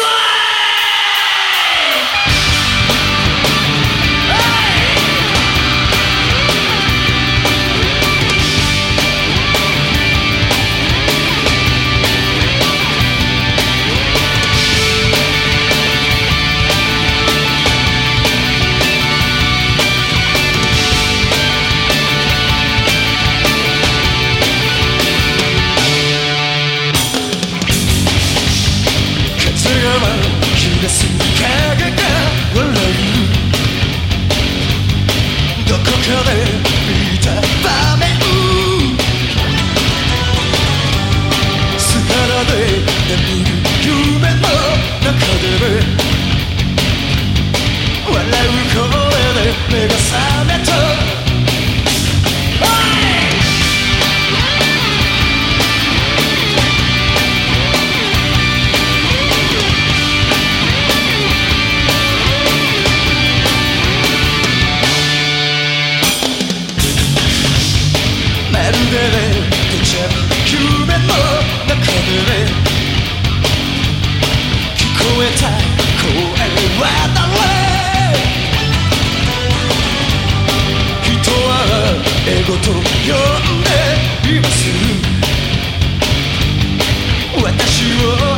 Excellent! me beside ごと呼んでいます。私を